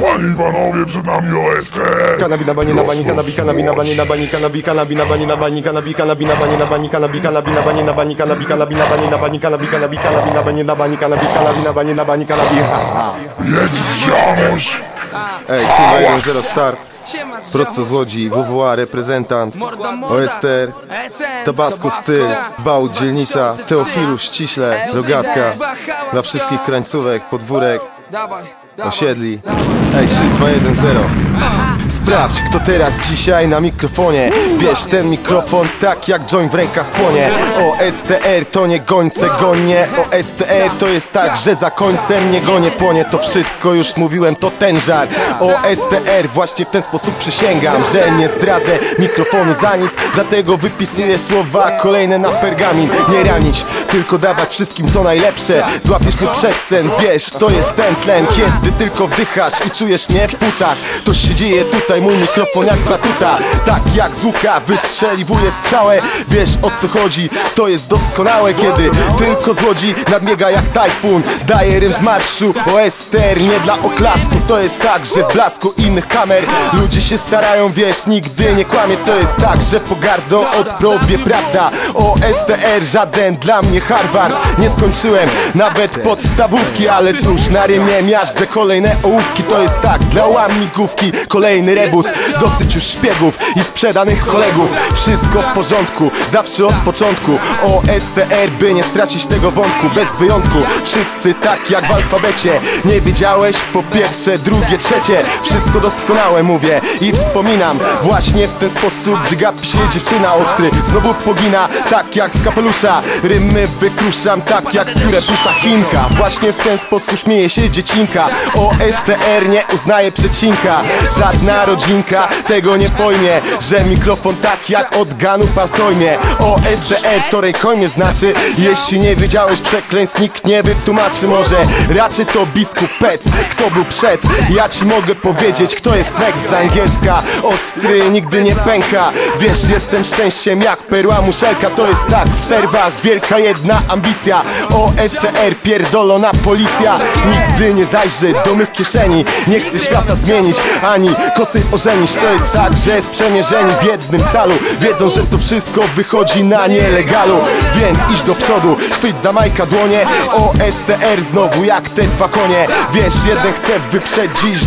Panie i panowie, przed nami OST Kanabi na bani na bani, kanabi, kanabi na bani na bani, kanabi, kanabi na bani na bani, kanabi, kanabi na bani na bani, kanabi, kanabi na bani na bani, kanabi, kanabi na bani na bani, kanabi, kanabi, na bani na bani, kanabi, kanabi na bani na bani, kanabi. Jedź ziomuś Ej, Krzywa 1-0 start, Siema, prosto z Łodzi, WWA reprezentant. OSTR, Tabasco styl, Bał dzielnica, Teofilów ściśle, Rogatka, dla wszystkich krańcówek, podwórek. Osiedli. Ej, 3, 2, 1, 0. Sprawdź, kto teraz dzisiaj na mikrofonie. Wiesz, ten mikrofon tak jak joint w rękach płonie. O STR to nie gońce gonie. O STR to jest tak, że za końcem nie gonie płonie. To wszystko już mówiłem, to ten żart. O STR właśnie w ten sposób przysięgam Że nie zdradzę mikrofonu za nic. Dlatego wypisuję słowa kolejne na pergamin. Nie ranić, tylko dawać wszystkim co najlepsze. Złapiesz mnie przez sen, wiesz, to jest ten tlen. Kiedy tylko wdychasz i czujesz mnie w płucach To się dzieje tutaj, mój mikrofon jak batuta Tak jak z łuka wystrzeliwuje strzałę. Wiesz o co chodzi, to jest doskonałe Kiedy tylko z łodzi nadbiega jak tajfun. Daje rym z marszu, OSTR nie dla oklasków To jest tak, że w blasku innych kamer Ludzie się starają, wiesz, nigdy nie kłamie. To jest tak, że pogardą odprowie prawda? OSTR żaden dla mnie Harvard. Nie skończyłem nawet podstawówki Ale cóż, na rymie miażdżę kolejne ołówki. To jest tak, dla łamigłówki Kolejny rebus, dosyć już szpiegów I sprzedanych kolegów. Wszystko w porządku, zawsze od początku. OSTR, by nie stracić tego wątku. Bez wyjątku, wszyscy tak jak w alfabecie. Nie wiedziałeś po pierwsze, drugie, trzecie. Wszystko doskonałe mówię i wspominam. Właśnie w ten sposób, gdy gapi się dziewczyna ostry. Znowu pogina, tak jak z kapelusza. Rymy wykruszam, tak jak z pióre pusza Chinka. Właśnie w ten sposób śmieje się dziecinka. OSTR nie uznaje przecinka. Żadna rodzinka tego nie pojmie Że mikrofon tak jak od ganu pasojmie OSTR to rękojmie znaczy Jeśli nie wiedziałeś przekleństw nikt nie wytłumaczy. Może raczej to biskup Pec Kto był przed? Ja ci mogę powiedzieć kto jest next. Z angielska Ostry nigdy nie pęka. Wiesz jestem szczęściem jak perła muszelka. To jest tak w serwach wielka jedna ambicja. OSTR pierdolona policja. Nigdy nie zajrzy do mych kieszeni. Nie chcę świata zmienić ani kosy ożenić. To jest tak, że sprzemierzeni w jednym calu. Wiedzą, że to wszystko wychodzi na nielegalu. Więc idź do przodu, chwyć za majka dłonie. OSTR znowu jak te dwa konie. Wiesz, jeden chce wyprzedzić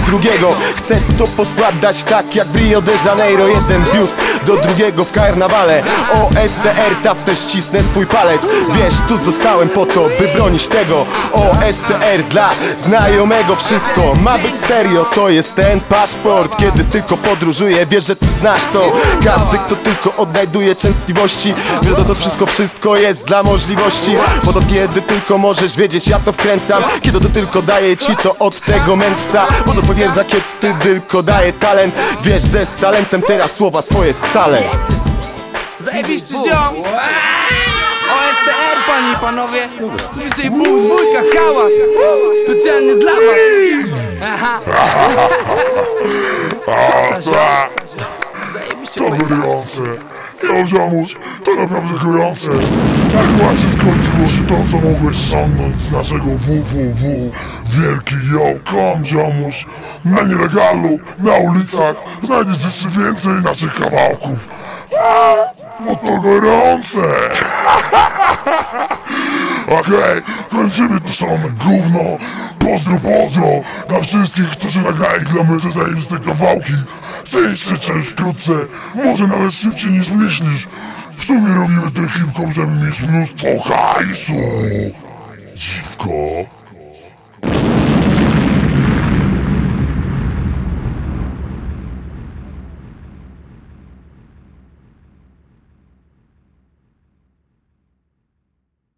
drugiego. Chce to poskładać tak jak w Rio de Janeiro Jeden biust do drugiego w karnawale. OSTR ta też cisnę swój palec. Wiesz, tu zostałem po to, by bronić tego. OSTR dla znajomego wszystko Ma być serio, to jest ten paszport. Kiedy tylko podróżuję, wiesz, że ty znasz to. Każdy, kto tylko odnajduje częstliwości Wie, że to wszystko, wszystko jest dla możliwości. Bo to kiedy tylko możesz wiedzieć, ja to wkręcam. Kiedy to tylko daje ci to od tego mędrca. Bo to potwierdza, kiedy tylko daje talent. Wiesz, że z talentem teraz słowa swoje scalę Zajebiście ziom! OSTR, panie i panowie! Dzisiaj ból, dwójka, hałas! Specjalnie dla was! Aha! Ziom. Zajebiście Ziomuś, to naprawdę gorące Jak właśnie skończyło się to co mogłeś ściągnąć z naszego www Wielki yo.com ziomuś. Na nielegalu, na ulicach Znajdziesz jeszcze więcej naszych kawałków. Bo to gorące. Okej, kończymy to szalone gówno Pozdro, pozdro! Dla wszystkich, którzy nagrali dla mnie te zajebiste kawałki. Szczęście część wkrótce. Może nawet szybciej niż myślisz. W sumie robimy ten hip-hop, żeby mieć mnóstwo hajsu. Dziwko